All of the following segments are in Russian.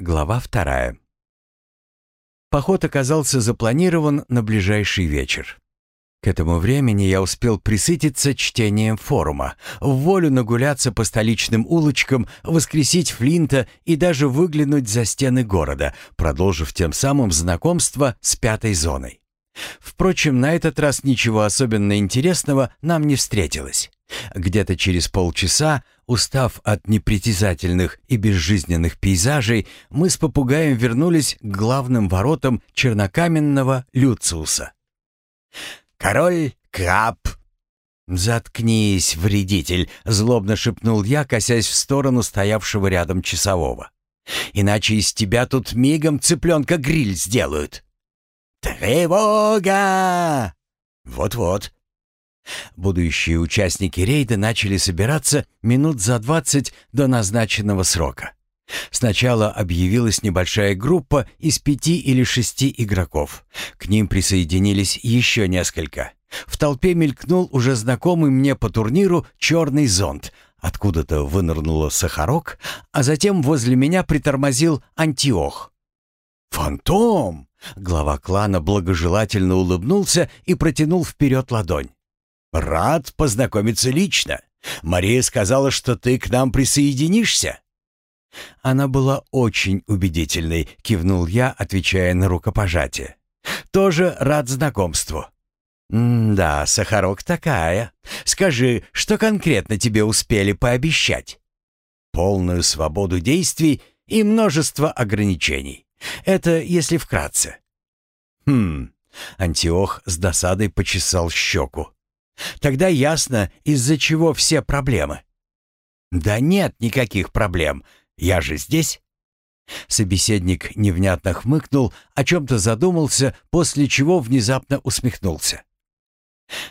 Глава вторая. Поход оказался запланирован на ближайший вечер. К этому времени я успел присытиться чтением форума, в волю нагуляться по столичным улочкам, воскресить Флинта и даже выглянуть за стены города, продолжив тем самым знакомство с пятой зоной. Впрочем, на этот раз ничего особенно интересного нам не встретилось. Где-то через полчаса, устав от непритязательных и безжизненных пейзажей, мы с попугаем вернулись к главным воротам чернокаменного Люциуса. «Король Краб!» «Заткнись, вредитель!» — злобно шепнул я, косясь в сторону стоявшего рядом часового. «Иначе из тебя тут мигом цыпленка-гриль сделают!» «Тревога!» «Вот-вот!» Будущие участники рейда начали собираться минут за двадцать до назначенного срока. Сначала объявилась небольшая группа из пяти или шести игроков. К ним присоединились еще несколько. В толпе мелькнул уже знакомый мне по турниру черный зонт. Откуда-то вынырнула Сахарок, а затем возле меня притормозил Антиох. «Фантом!» Глава клана благожелательно улыбнулся и протянул вперед ладонь. «Рад познакомиться лично. Мария сказала, что ты к нам присоединишься». Она была очень убедительной, кивнул я, отвечая на рукопожатие. Тоже рад знакомству. «Да, Сахарок такая. Скажи, что конкретно тебе успели пообещать?» «Полную свободу действий и множество ограничений. Это если вкратце». «Хм...» — Антиох с досадой почесал щеку. «Тогда ясно, из-за чего все проблемы». «Да нет никаких проблем. Я же здесь». Собеседник невнятно хмыкнул, о чем-то задумался, после чего внезапно усмехнулся.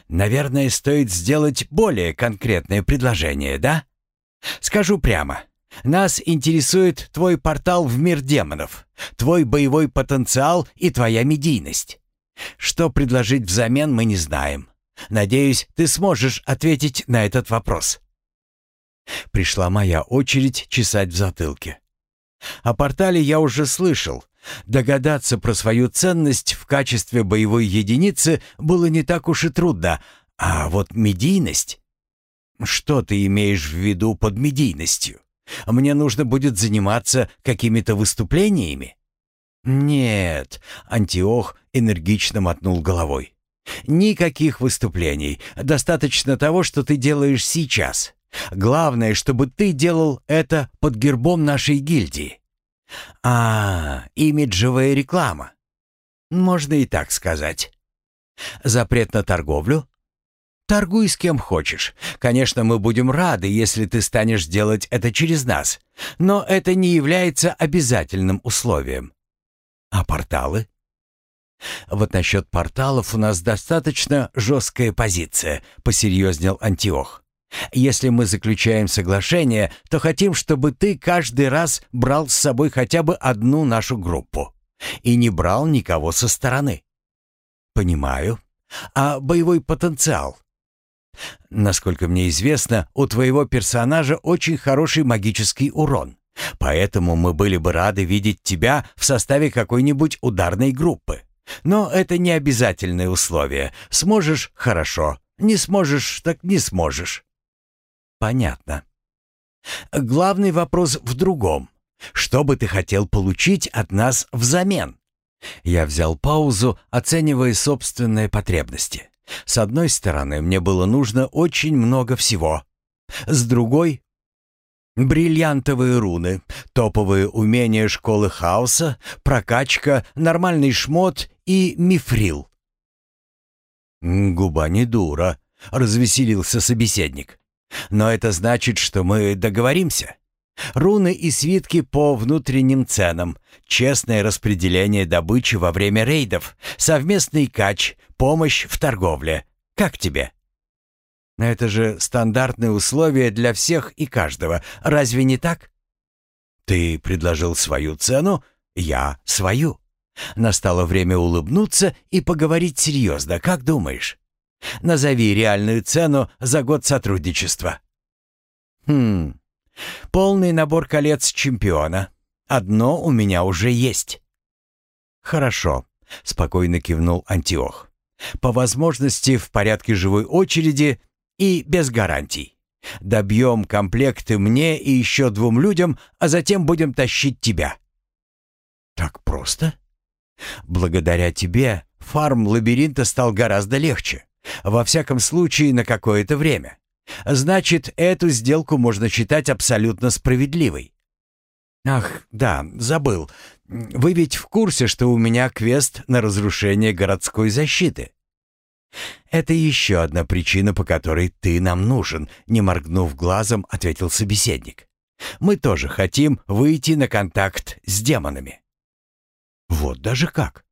«Наверное, стоит сделать более конкретное предложение, да? Скажу прямо. Нас интересует твой портал в мир демонов, твой боевой потенциал и твоя медийность. Что предложить взамен, мы не знаем. Надеюсь, ты сможешь ответить на этот вопрос». Пришла моя очередь чесать в затылке. О портале я уже слышал. Догадаться про свою ценность в качестве боевой единицы было не так уж и трудно, а вот медийность... Что ты имеешь в виду под медийностью? Мне нужно будет заниматься какими-то выступлениями? Нет, Антиох энергично мотнул головой. Никаких выступлений. Достаточно того, что ты делаешь сейчас. Главное, чтобы ты делал это под гербом нашей гильдии. А, имиджевая реклама. Можно и так сказать. Запрет на торговлю? Торгуй с кем хочешь. Конечно, мы будем рады, если ты станешь делать это через нас, но это не является обязательным условием. А порталы? Вот насчет порталов у нас достаточно жесткая позиция, посерьезнел Антиох. Если мы заключаем соглашение, то хотим, чтобы ты каждый раз брал с собой хотя бы одну нашу группу и не брал никого со стороны. Понимаю. А боевой потенциал? Насколько мне известно, у твоего персонажа очень хороший магический урон. Поэтому мы были бы рады видеть тебя в составе какой-нибудь ударной группы. Но это не обязательное условие. Сможешь — хорошо. Не сможешь — так не сможешь. Понятно. Главный вопрос в другом. Что бы ты хотел получить от нас взамен? Я взял паузу, оценивая собственные потребности. С одной стороны, мне было нужно очень много всего. С другой — бриллиантовые руны, топовые умения школы хаоса, прокачка, нормальный шмот и мифрил. «Губа не дура», — развеселился собеседник. Но это значит, что мы договоримся. Руны и свитки по внутренним ценам, честное распределение добычи во время рейдов, совместный кач, помощь в торговле. Как тебе? Это же стандартные условия для всех и каждого. Разве не так? Ты предложил свою цену, я свою. Настало время улыбнуться и поговорить серьезно. Как думаешь? Назови реальную цену за год сотрудничества. Хм. Полный набор колец чемпиона. Одно у меня уже есть». «Хорошо», — спокойно кивнул Антиох. «По возможности в порядке живой очереди и без гарантий. Добьем комплекты мне и еще двум людям, а затем будем тащить тебя». «Так просто?» «Благодаря тебе фарм лабиринта стал гораздо легче. Во всяком случае, на какое-то время. Значит, эту сделку можно считать абсолютно справедливой. Ах, да, забыл. Вы ведь в курсе, что у меня квест на разрушение городской защиты? Это еще одна причина, по которой ты нам нужен, не моргнув глазом, ответил собеседник. Мы тоже хотим выйти на контакт с демонами. Вот даже как.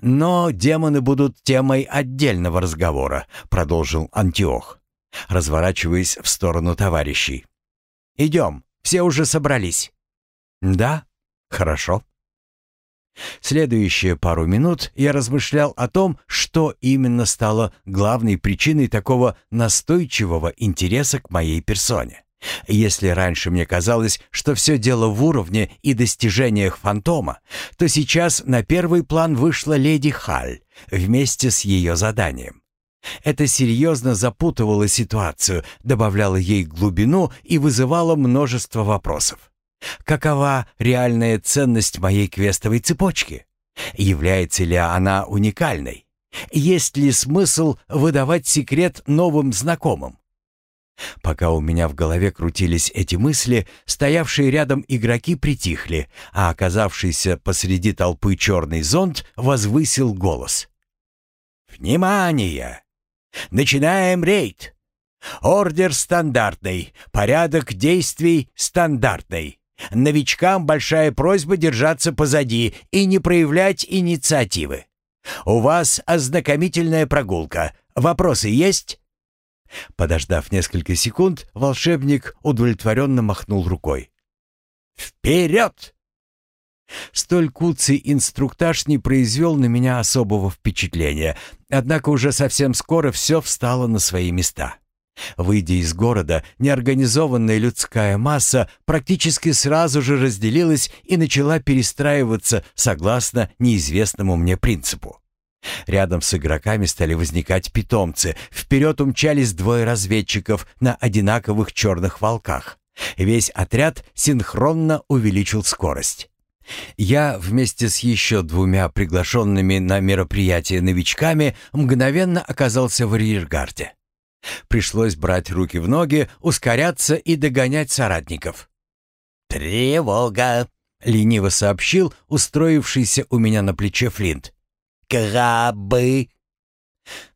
Но демоны будут темой отдельного разговора, продолжил Антиох, разворачиваясь в сторону товарищей. Идем, все уже собрались. Да, хорошо. Следующие пару минут я размышлял о том, что именно стало главной причиной такого настойчивого интереса к моей персоне. Если раньше мне казалось, что все дело в уровне и достижениях фантома, то сейчас на первый план вышла леди Халь вместе с ее заданием. Это серьезно запутывало ситуацию, добавляло ей глубину и вызывало множество вопросов. Какова реальная ценность моей квестовой цепочки? Является ли она уникальной? Есть ли смысл выдавать секрет новым знакомым? Пока у меня в голове крутились эти мысли, стоявшие рядом игроки притихли, а оказавшийся посреди толпы черный зонт возвысил голос. «Внимание! Начинаем рейд! Ордер стандартный, порядок действий стандартный. Новичкам большая просьба держаться позади и не проявлять инициативы. У вас ознакомительная прогулка. Вопросы есть?» Подождав несколько секунд, волшебник удовлетворенно махнул рукой. «Вперед!» Столь куцый инструктаж не произвел на меня особого впечатления, однако уже совсем скоро все встало на свои места. Выйдя из города, неорганизованная людская масса практически сразу же разделилась и начала перестраиваться согласно неизвестному мне принципу. Рядом с игроками стали возникать питомцы. Вперед умчались двое разведчиков на одинаковых черных волках. Весь отряд синхронно увеличил скорость. Я вместе с еще двумя приглашенными на мероприятие новичками мгновенно оказался в арьергарде. Пришлось брать руки в ноги, ускоряться и догонять соратников. «Тревога!» — лениво сообщил устроившийся у меня на плече Флинт крабы!»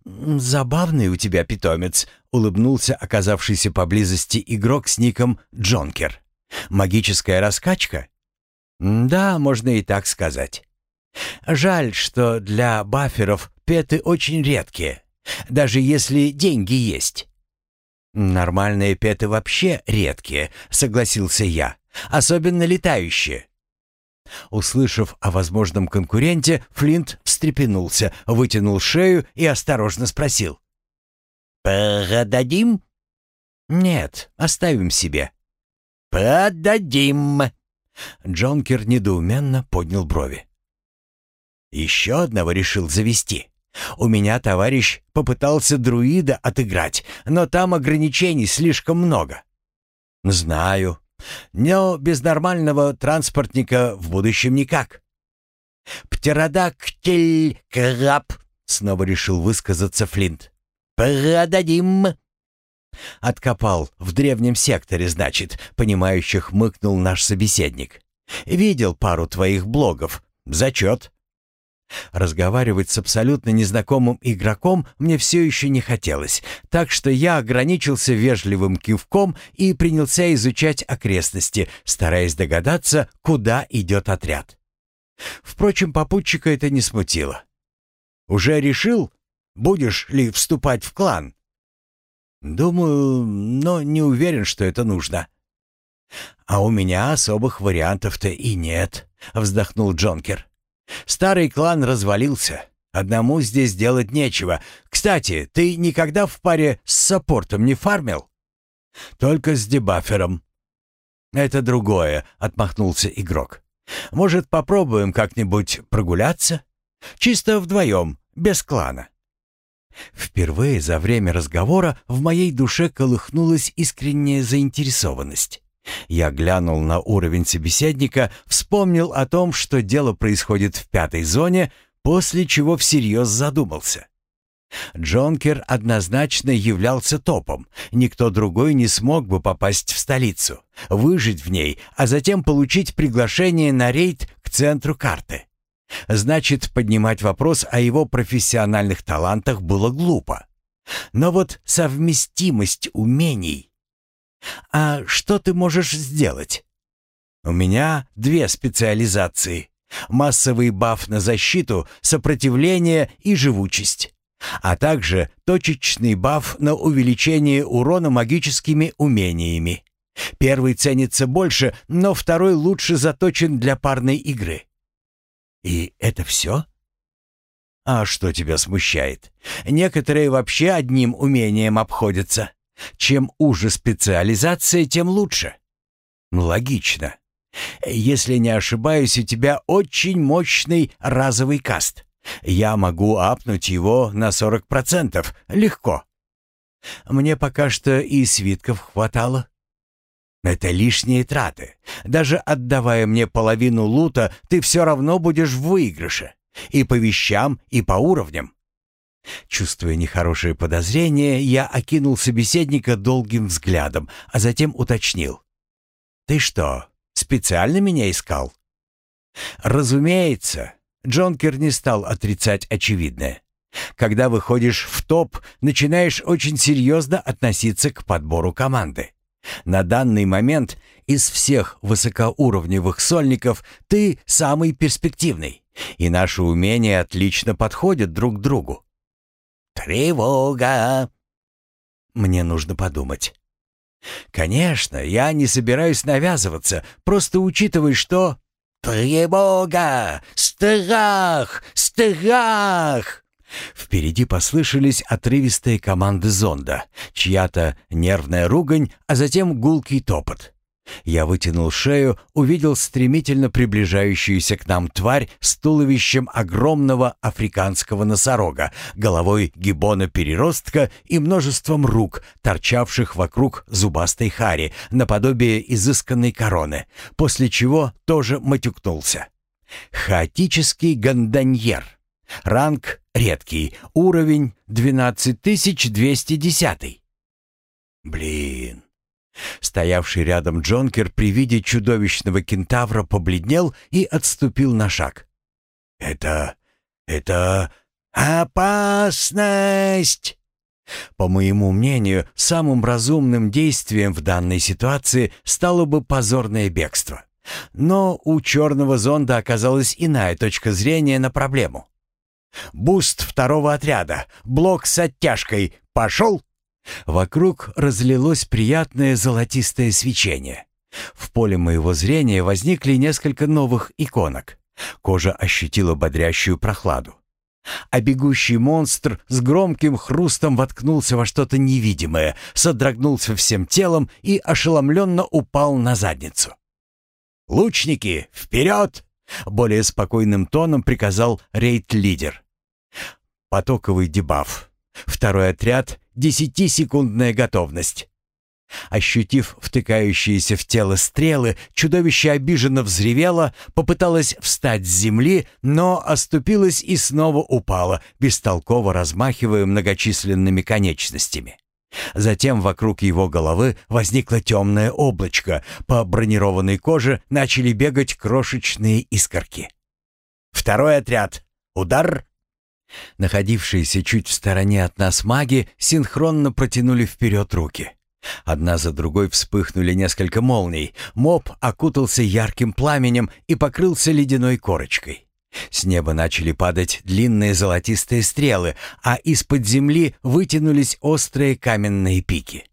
«Забавный у тебя питомец», — улыбнулся оказавшийся поблизости игрок с ником Джонкер. «Магическая раскачка?» «Да, можно и так сказать. Жаль, что для баферов петы очень редкие, даже если деньги есть». «Нормальные петы вообще редкие», — согласился я, — «особенно летающие. Услышав о возможном конкуренте, Флинт встрепенулся, вытянул шею и осторожно спросил. «Продадим?» «Нет, оставим себе». «Продадим!» Джонкер недоуменно поднял брови. «Еще одного решил завести. У меня товарищ попытался друида отыграть, но там ограничений слишком много». «Знаю, но без нормального транспортника в будущем никак. «Птеродактиль краб», — снова решил высказаться Флинт. «Продадим». «Откопал в древнем секторе, значит», — понимающе хмыкнул наш собеседник. «Видел пару твоих блогов. Зачет». Разговаривать с абсолютно незнакомым игроком мне все еще не хотелось, так что я ограничился вежливым кивком и принялся изучать окрестности, стараясь догадаться, куда идет отряд. Впрочем, попутчика это не смутило. «Уже решил, будешь ли вступать в клан?» «Думаю, но не уверен, что это нужно». «А у меня особых вариантов-то и нет», — вздохнул Джонкер. Старый клан развалился. Одному здесь делать нечего. Кстати, ты никогда в паре с саппортом не фармил? Только с дебафером. «Это другое», — отмахнулся игрок. «Может, попробуем как-нибудь прогуляться? Чисто вдвоем, без клана». Впервые за время разговора в моей душе колыхнулась искренняя заинтересованность. Я глянул на уровень собеседника, вспомнил о том, что дело происходит в пятой зоне, после чего всерьез задумался. Джонкер однозначно являлся топом. Никто другой не смог бы попасть в столицу, выжить в ней, а затем получить приглашение на рейд к центру карты. Значит, поднимать вопрос о его профессиональных талантах было глупо. Но вот совместимость умений... А что ты можешь сделать? У меня две специализации. Массовый баф на защиту, сопротивление и живучесть а также точечный баф на увеличение урона магическими умениями. Первый ценится больше, но второй лучше заточен для парной игры. И это все? А что тебя смущает? Некоторые вообще одним умением обходятся. Чем уже специализация, тем лучше. Логично. Если не ошибаюсь, у тебя очень мощный разовый каст. Я могу апнуть его на 40%. Легко. Мне пока что и свитков хватало. Это лишние траты. Даже отдавая мне половину лута, ты все равно будешь в выигрыше. И по вещам, и по уровням. Чувствуя нехорошее подозрение, я окинул собеседника долгим взглядом, а затем уточнил. «Ты что, специально меня искал?» «Разумеется. Джонкер не стал отрицать очевидное. Когда выходишь в топ, начинаешь очень серьезно относиться к подбору команды. На данный момент из всех высокоуровневых сольников ты самый перспективный, и наши умения отлично подходят друг другу. Тревога! Мне нужно подумать. Конечно, я не собираюсь навязываться, просто учитывай, что... «Тревога! Страх! Страх!» Впереди послышались отрывистые команды зонда, чья-то нервная ругань, а затем гулкий топот. Я вытянул шею, увидел стремительно приближающуюся к нам тварь с туловищем огромного африканского носорога, головой гибона-переростка и множеством рук, торчавших вокруг зубастой хари, наподобие изысканной короны, после чего тоже матюкнулся. Хаотический гандоньер. Ранг редкий, уровень 12210. Блин, Стоявший рядом Джонкер при виде чудовищного кентавра побледнел и отступил на шаг. «Это... это... опасность!» По моему мнению, самым разумным действием в данной ситуации стало бы позорное бегство. Но у черного зонда оказалась иная точка зрения на проблему. «Буст второго отряда! Блок с оттяжкой! Пошел!» Вокруг разлилось приятное золотистое свечение. В поле моего зрения возникли несколько новых иконок. Кожа ощутила бодрящую прохладу. А бегущий монстр с громким хрустом воткнулся во что-то невидимое, содрогнулся всем телом и ошеломленно упал на задницу. «Лучники, вперед!» — более спокойным тоном приказал рейд-лидер. Потоковый дебаф. Второй отряд Десятисекундная готовность. Ощутив втыкающиеся в тело стрелы, чудовище обиженно взревело, попыталось встать с земли, но оступилось и снова упало, бестолково размахивая многочисленными конечностями. Затем вокруг его головы возникло темное облачко, по бронированной коже начали бегать крошечные искорки. «Второй отряд! Удар!» Находившиеся чуть в стороне от нас маги синхронно протянули вперед руки. Одна за другой вспыхнули несколько молний. Моб окутался ярким пламенем и покрылся ледяной корочкой. С неба начали падать длинные золотистые стрелы, а из-под земли вытянулись острые каменные пики.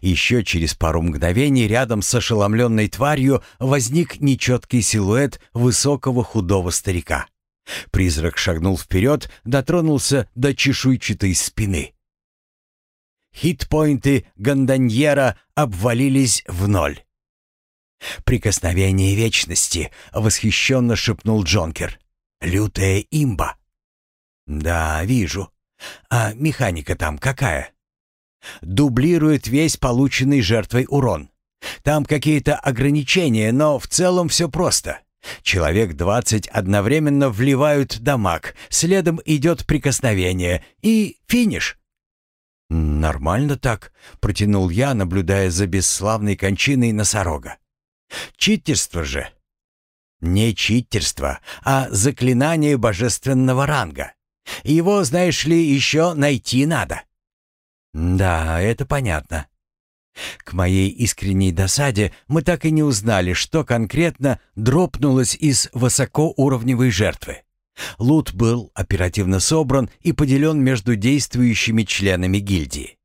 Еще через пару мгновений рядом с ошеломленной тварью возник нечеткий силуэт высокого худого старика. Призрак шагнул вперед, дотронулся до чешуйчатой спины. Хитпоинты Ганданьера обвалились в ноль. «Прикосновение вечности», — восхищенно шепнул Джонкер. «Лютая имба». «Да, вижу. А механика там какая?» «Дублирует весь полученный жертвой урон. Там какие-то ограничения, но в целом все просто. Человек двадцать одновременно вливают дамаг, следом идет прикосновение и финиш». «Нормально так», — протянул я, наблюдая за бесславной кончиной носорога. «Читерство же». «Не читерство, а заклинание божественного ранга. Его, знаешь ли, еще найти надо». «Да, это понятно». К моей искренней досаде мы так и не узнали, что конкретно дропнулось из высокоуровневой жертвы. Лут был оперативно собран и поделен между действующими членами гильдии.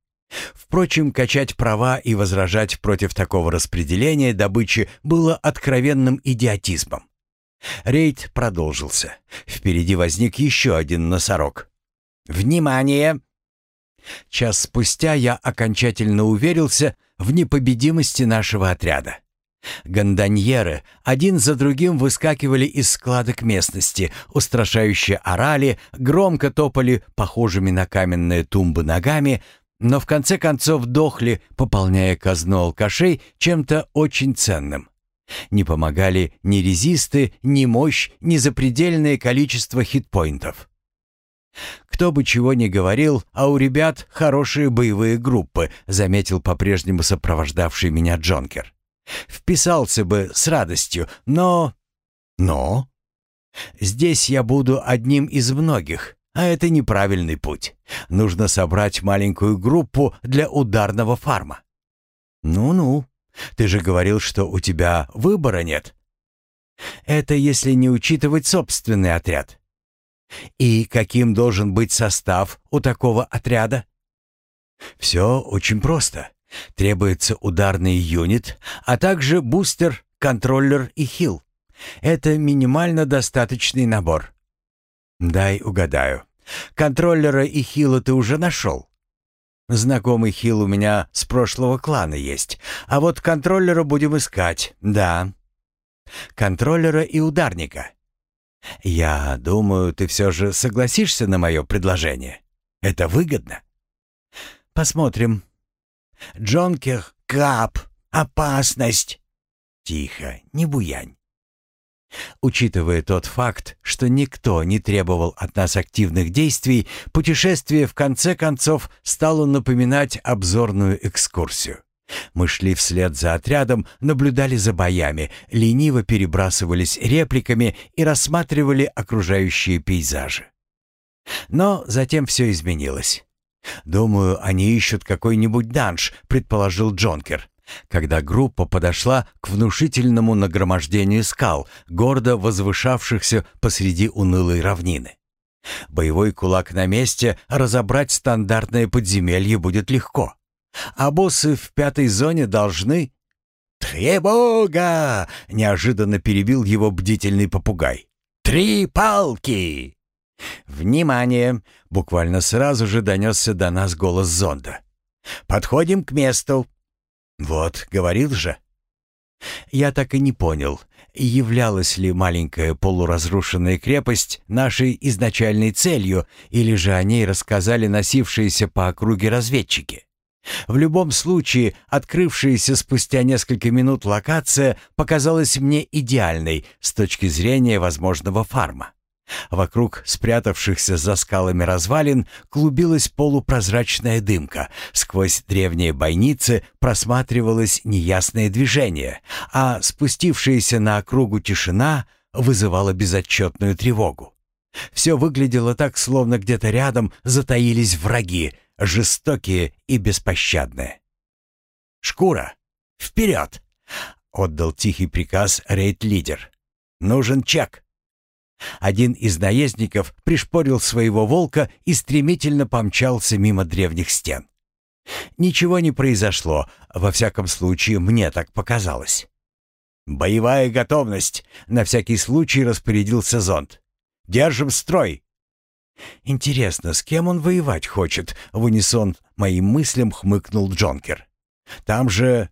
Впрочем, качать права и возражать против такого распределения добычи было откровенным идиотизмом. Рейд продолжился. Впереди возник еще один носорог. «Внимание!» Час спустя я окончательно уверился в непобедимости нашего отряда. Гондоньеры один за другим выскакивали из складок местности, устрашающе орали, громко топали похожими на каменные тумбы ногами, но в конце концов дохли, пополняя казну алкашей чем-то очень ценным. Не помогали ни резисты, ни мощь, ни запредельное количество хитпоинтов. «Кто бы чего ни говорил, а у ребят хорошие боевые группы», заметил по-прежнему сопровождавший меня Джонкер. Вписался бы с радостью, но... Но? Здесь я буду одним из многих, а это неправильный путь. Нужно собрать маленькую группу для ударного фарма. Ну-ну, ты же говорил, что у тебя выбора нет. Это если не учитывать собственный отряд. И каким должен быть состав у такого отряда? Все очень просто. Требуется ударный юнит, а также бустер, контроллер и хил. Это минимально достаточный набор. Дай угадаю. Контроллера и хила ты уже нашел? Знакомый хил у меня с прошлого клана есть, а вот контроллера будем искать, да. Контроллера и ударника. Я думаю, ты все же согласишься на мое предложение. Это выгодно. Посмотрим, Джонкер, Кап, опасность!» «Тихо, не буянь!» Учитывая тот факт, что никто не требовал от нас активных действий, путешествие в конце концов стало напоминать обзорную экскурсию. Мы шли вслед за отрядом, наблюдали за боями, лениво перебрасывались репликами и рассматривали окружающие пейзажи. Но затем все изменилось. «Думаю, они ищут какой-нибудь данж», — предположил Джонкер. Когда группа подошла к внушительному нагромождению скал, гордо возвышавшихся посреди унылой равнины. Боевой кулак на месте, разобрать стандартное подземелье будет легко. А боссы в пятой зоне должны... «Требога!» — неожиданно перебил его бдительный попугай. «Три палки!» «Внимание!» — буквально сразу же донесся до нас голос зонда. «Подходим к месту!» «Вот, говорил же!» Я так и не понял, являлась ли маленькая полуразрушенная крепость нашей изначальной целью, или же о ней рассказали носившиеся по округе разведчики. В любом случае, открывшаяся спустя несколько минут локация показалась мне идеальной с точки зрения возможного фарма. Вокруг спрятавшихся за скалами развалин клубилась полупрозрачная дымка. Сквозь древние бойницы просматривалось неясное движение, а спустившаяся на округу тишина вызывала безотчетную тревогу. Все выглядело так, словно где-то рядом затаились враги, жестокие и беспощадные. «Шкура! Вперед!» — отдал тихий приказ рейд-лидер. «Нужен чек!» Один из наездников пришпорил своего волка и стремительно помчался мимо древних стен. Ничего не произошло, во всяком случае, мне так показалось. «Боевая готовность!» — на всякий случай распорядился зонд. «Держим строй!» «Интересно, с кем он воевать хочет?» — в унисон моим мыслям хмыкнул Джонкер. «Там же...»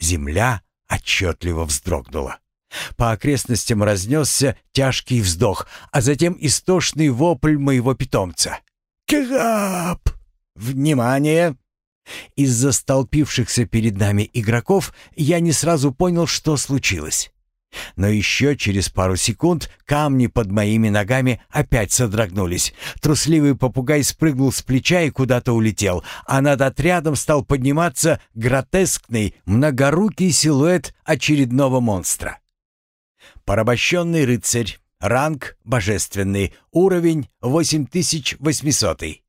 «Земля отчетливо вздрогнула. По окрестностям разнесся тяжкий вздох, а затем истошный вопль моего питомца. «Кап! Внимание!» Из-за столпившихся перед нами игроков я не сразу понял, что случилось. Но еще через пару секунд камни под моими ногами опять содрогнулись. Трусливый попугай спрыгнул с плеча и куда-то улетел, а над отрядом стал подниматься гротескный многорукий силуэт очередного монстра. Порабощенный рыцарь, ранг божественный, уровень 8800.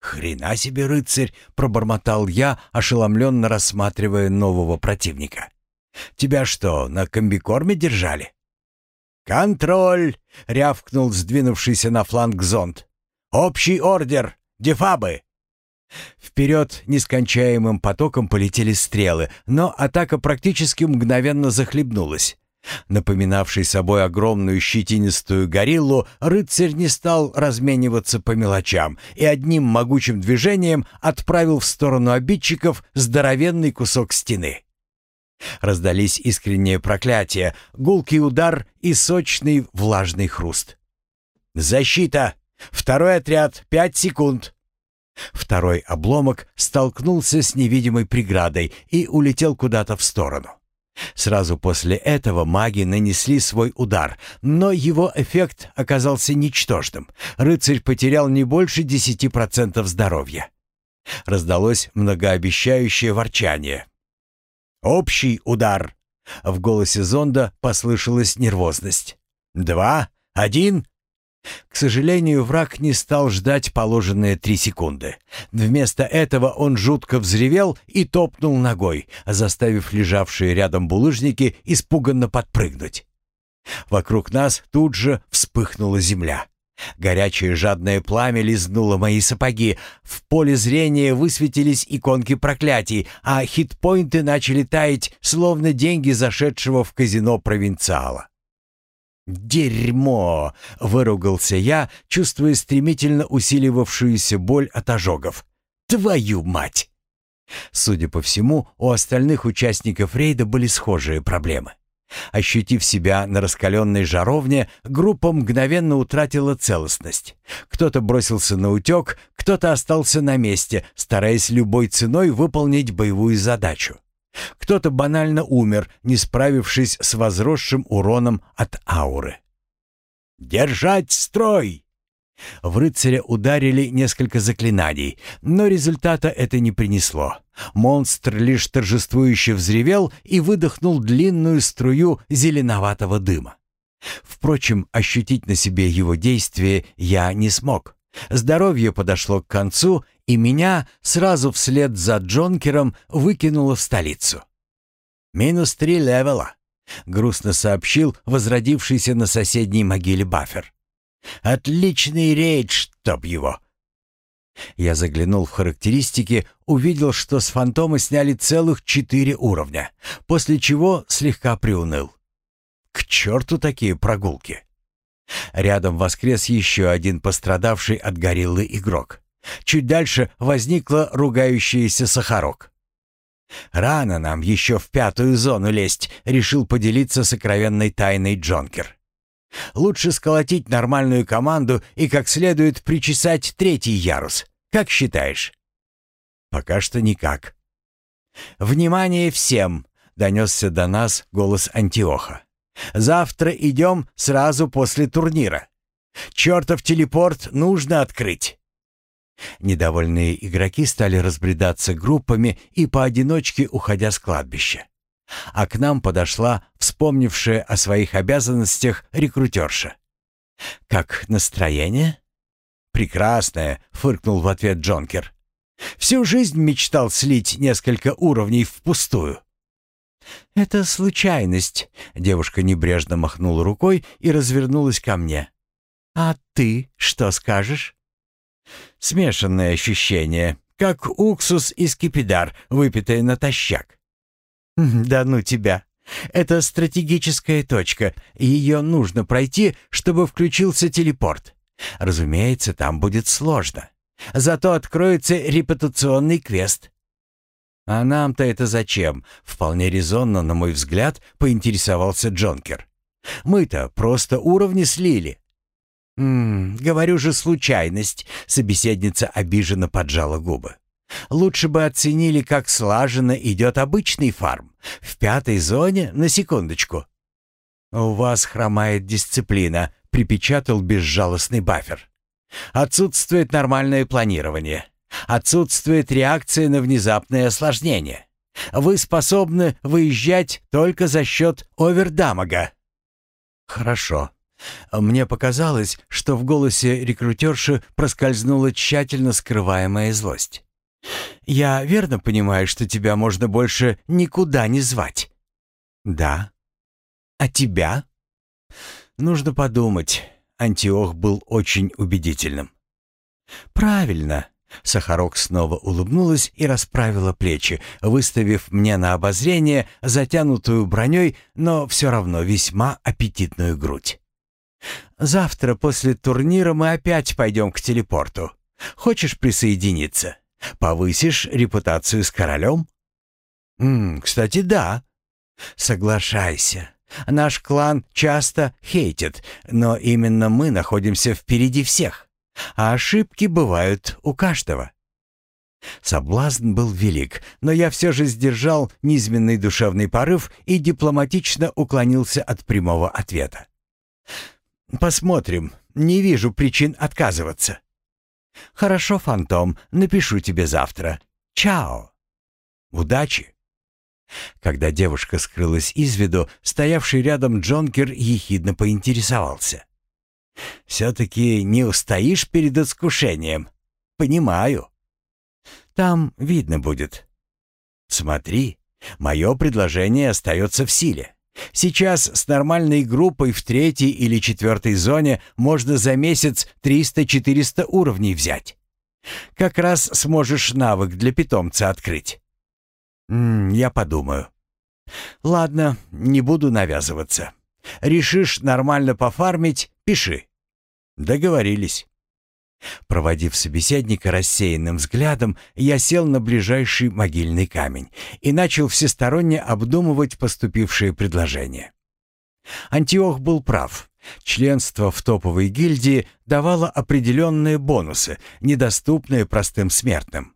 «Хрена себе, рыцарь!» — пробормотал я, ошеломленно рассматривая нового противника. Тебя что, на комбикорме держали?» «Контроль!» — рявкнул сдвинувшийся на фланг зонд. «Общий ордер! Дефабы!» Вперед нескончаемым потоком полетели стрелы, но атака практически мгновенно захлебнулась. Напоминавший собой огромную щетинистую гориллу, рыцарь не стал размениваться по мелочам и одним могучим движением отправил в сторону обидчиков здоровенный кусок стены. Раздались искренние проклятия, гулкий удар и сочный влажный хруст. «Защита! Второй отряд! Пять секунд!» Второй обломок столкнулся с невидимой преградой и улетел куда-то в сторону. Сразу после этого маги нанесли свой удар, но его эффект оказался ничтожным. Рыцарь потерял не больше 10% здоровья. Раздалось многообещающее ворчание. «Общий удар!» В голосе зонда послышалась нервозность. «Два, один!» К сожалению, враг не стал ждать положенные три секунды. Вместо этого он жутко взревел и топнул ногой, заставив лежавшие рядом булыжники испуганно подпрыгнуть. Вокруг нас тут же вспыхнула земля. Горячее жадное пламя лизнуло мои сапоги. В поле зрения высветились иконки проклятий, а хитпоинты начали таять, словно деньги зашедшего в казино провинциала. «Дерьмо!» — выругался я, чувствуя стремительно усиливавшуюся боль от ожогов. «Твою мать!» Судя по всему, у остальных участников рейда были схожие проблемы. Ощутив себя на раскаленной жаровне, группа мгновенно утратила целостность. Кто-то бросился на утек, кто-то остался на месте, стараясь любой ценой выполнить боевую задачу. Кто-то банально умер, не справившись с возросшим уроном от ауры. «Держать строй!» В рыцаря ударили несколько заклинаний, но результата это не принесло. Монстр лишь торжествующе взревел и выдохнул длинную струю зеленоватого дыма. Впрочем, ощутить на себе его действие я не смог. Здоровье подошло к концу, и меня сразу вслед за Джонкером выкинуло в столицу. «Минус три левела», — грустно сообщил возродившийся на соседней могиле Баффер. Отличный рейд, чтоб его. Я заглянул в характеристики, увидел, что с фантома сняли целых четыре уровня, после чего слегка приуныл. К черту такие прогулки. Рядом воскрес еще один пострадавший от гориллы игрок. Чуть дальше возникла ругающаяся Сахарок. «Рано нам еще в пятую зону лезть», — решил поделиться сокровенной тайной Джонкер. Лучше сколотить нормальную команду и как следует причесать третий ярус. Как считаешь? Пока что никак. Внимание всем, донесся до нас голос Антиоха. Завтра идем сразу после турнира. Чертов телепорт нужно открыть. Недовольные игроки стали разбредаться группами и поодиночке уходя с кладбища а к нам подошла вспомнившая о своих обязанностях рекрутерша. «Как настроение?» «Прекрасное», — фыркнул в ответ Джонкер. «Всю жизнь мечтал слить несколько уровней впустую». «Это случайность», — девушка небрежно махнула рукой и развернулась ко мне. «А ты что скажешь?» «Смешанное ощущение, как уксус и скипидар, выпитый натощак. «Да ну тебя! Это стратегическая точка, ее нужно пройти, чтобы включился телепорт. Разумеется, там будет сложно. Зато откроется репутационный квест». «А нам-то это зачем?» — вполне резонно, на мой взгляд, поинтересовался Джонкер. «Мы-то просто уровни слили». «М -м, говорю же, случайность», — собеседница обиженно поджала губы. «Лучше бы оценили, как слаженно идет обычный фарм. В пятой зоне, на секундочку». «У вас хромает дисциплина», — припечатал безжалостный бафер. «Отсутствует нормальное планирование. Отсутствует реакция на внезапное осложнение. Вы способны выезжать только за счет овердамага». «Хорошо». Мне показалось, что в голосе рекрутерши проскользнула тщательно скрываемая злость. «Я верно понимаю, что тебя можно больше никуда не звать?» «Да». «А тебя?» «Нужно подумать». Антиох был очень убедительным. «Правильно. Сахарок снова улыбнулась и расправила плечи, выставив мне на обозрение затянутую броней, но все равно весьма аппетитную грудь. «Завтра после турнира мы опять пойдем к телепорту. Хочешь присоединиться? Повысишь репутацию с королем?» «М «Кстати, да». «Соглашайся. Наш клан часто хейтит, но именно мы находимся впереди всех а ошибки бывают у каждого. Соблазн был велик, но я все же сдержал низменный душевный порыв и дипломатично уклонился от прямого ответа. «Посмотрим. Не вижу причин отказываться». «Хорошо, Фантом, напишу тебе завтра. Чао!» «Удачи!» Когда девушка скрылась из виду, стоявший рядом Джонкер ехидно поинтересовался. Все-таки не устоишь перед искушением. Понимаю. Там видно будет. Смотри, мое предложение остается в силе. Сейчас с нормальной группой в третьей или четвертой зоне можно за месяц 300-400 уровней взять. Как раз сможешь навык для питомца открыть. М -м, я подумаю. Ладно, не буду навязываться. Решишь нормально пофармить — пиши. Договорились. Проводив собеседника рассеянным взглядом, я сел на ближайший могильный камень и начал всесторонне обдумывать поступившее предложение. Антиох был прав. Членство в топовой гильдии давало определенные бонусы, недоступные простым смертным.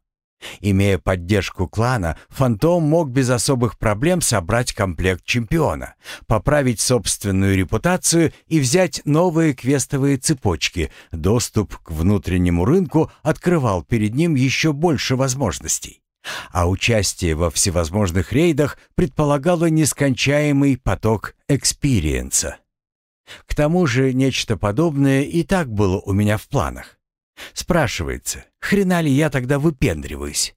Имея поддержку клана, Фантом мог без особых проблем собрать комплект чемпиона, поправить собственную репутацию и взять новые квестовые цепочки. Доступ к внутреннему рынку открывал перед ним еще больше возможностей. А участие во всевозможных рейдах предполагало нескончаемый поток экспириенса. К тому же нечто подобное и так было у меня в планах. Спрашивается, хрена ли я тогда выпендриваюсь?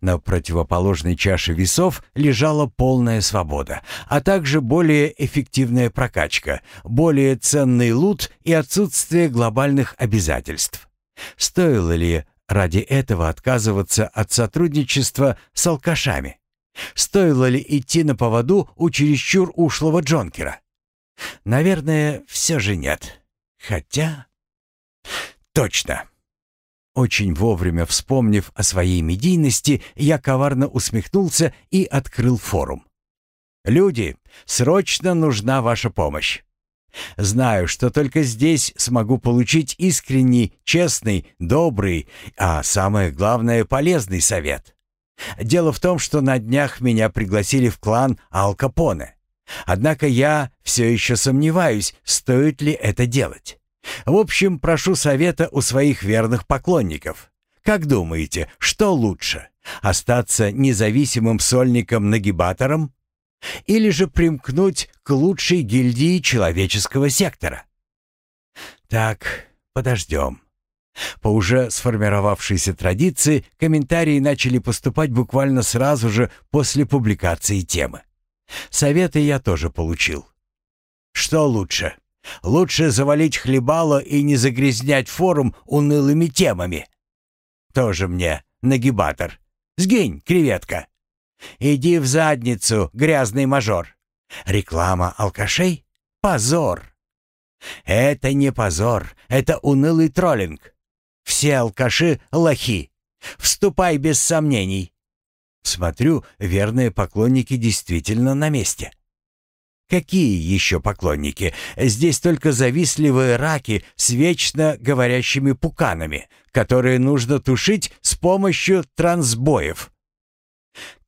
На противоположной чаше весов лежала полная свобода, а также более эффективная прокачка, более ценный лут и отсутствие глобальных обязательств. Стоило ли ради этого отказываться от сотрудничества с алкашами? Стоило ли идти на поводу у чересчур ушлого Джонкера? Наверное, все же нет. Хотя... Точно. Очень вовремя вспомнив о своей медийности, я коварно усмехнулся и открыл форум. «Люди, срочно нужна ваша помощь. Знаю, что только здесь смогу получить искренний, честный, добрый, а самое главное, полезный совет. Дело в том, что на днях меня пригласили в клан Ал Капоне. Однако я все еще сомневаюсь, стоит ли это делать. В общем, прошу совета у своих верных поклонников. Как думаете, что лучше? Остаться независимым сольником-нагибатором? Или же примкнуть к лучшей гильдии человеческого сектора? Так, подождем. По уже сформировавшейся традиции комментарии начали поступать буквально сразу же после публикации темы. Советы я тоже получил. Что лучше? Лучше завалить хлебало и не загрязнять форум унылыми темами. Тоже мне нагибатор. Сгинь, креветка. Иди в задницу, грязный мажор. Реклама алкашей? Позор. Это не позор, это унылый троллинг. Все алкаши — лохи. Вступай без сомнений. Смотрю, верные поклонники действительно на месте. Какие еще поклонники? Здесь только завистливые раки с вечно говорящими пуканами, которые нужно тушить с помощью трансбоев.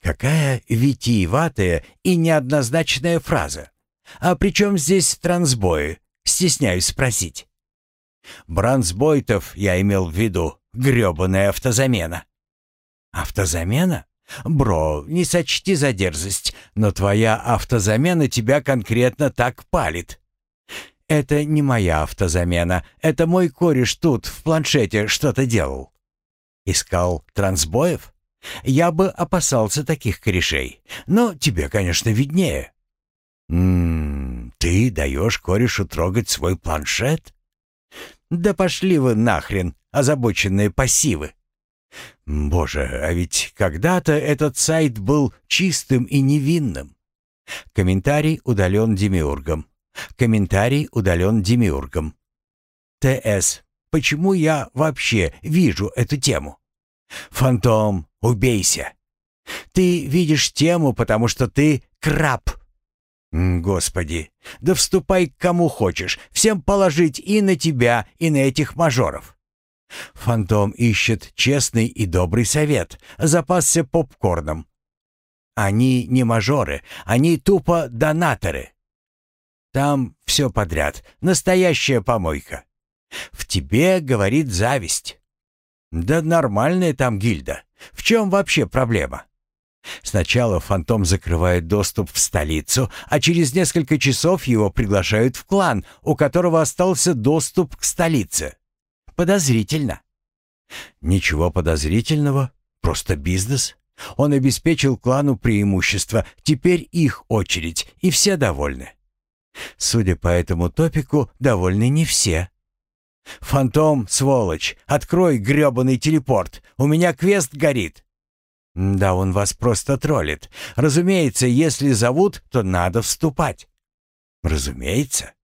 Какая витиеватая и неоднозначная фраза. А при чем здесь трансбои? Стесняюсь спросить. Бронзбойтов я имел в виду, грёбаная автозамена. Автозамена? Бро, не сочти за дерзость, но твоя автозамена тебя конкретно так палит. Это не моя автозамена, это мой кореш тут в планшете что-то делал. Искал трансбоев? Я бы опасался таких корешей, но тебе, конечно, виднее. Ммм, ты даешь корешу трогать свой планшет? Да пошли вы нахрен, озабоченные пассивы. Боже, а ведь когда-то этот сайт был чистым и невинным. Комментарий удален демиургом. Комментарий удален демиургом. ТС. Почему я вообще вижу эту тему? Фантом, убейся. Ты видишь тему, потому что ты краб. Господи, да вступай к кому хочешь, всем положить и на тебя, и на этих мажоров. Фантом ищет честный и добрый совет, запасся попкорном. Они не мажоры, они тупо донаторы. Там все подряд, настоящая помойка. В тебе говорит зависть. Да нормальная там гильда. В чем вообще проблема? Сначала фантом закрывает доступ в столицу, а через несколько часов его приглашают в клан, у которого остался доступ к столице. Подозрительно. Ничего подозрительного, просто бизнес. Он обеспечил клану преимущество, теперь их очередь, и все довольны. Судя по этому топику, довольны не все. «Фантом, сволочь, открой грёбаный телепорт, у меня квест горит». «Да он вас просто троллит. Разумеется, если зовут, то надо вступать». «Разумеется.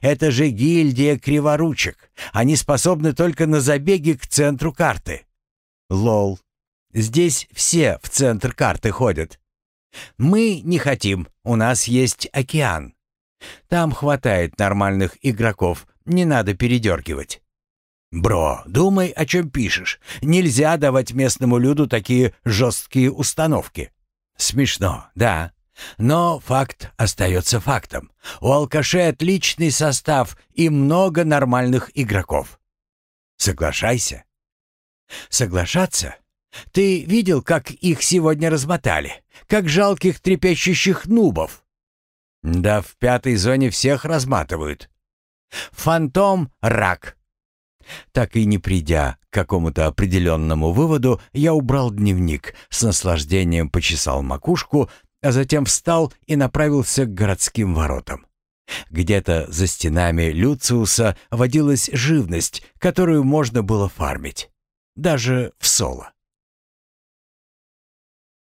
Это же гильдия криворучек. Они способны только на забеги к центру карты. Лол. Здесь все в центр карты ходят. Мы не хотим, у нас есть океан. Там хватает нормальных игроков, не надо передергивать. «Бро, думай, о чем пишешь. Нельзя давать местному люду такие жесткие установки». «Смешно, да. Но факт остается фактом. У алкашей отличный состав и много нормальных игроков. Соглашайся. Соглашаться? Ты видел, как их сегодня размотали? Как жалких трепещущих нубов? Да в пятой зоне всех разматывают. Фантом — рак. Так и не придя к какому-то определенному выводу, я убрал дневник, с наслаждением почесал макушку а затем встал и направился к городским воротам. Где-то за стенами Люциуса водилась живность, которую можно было фармить. Даже в соло.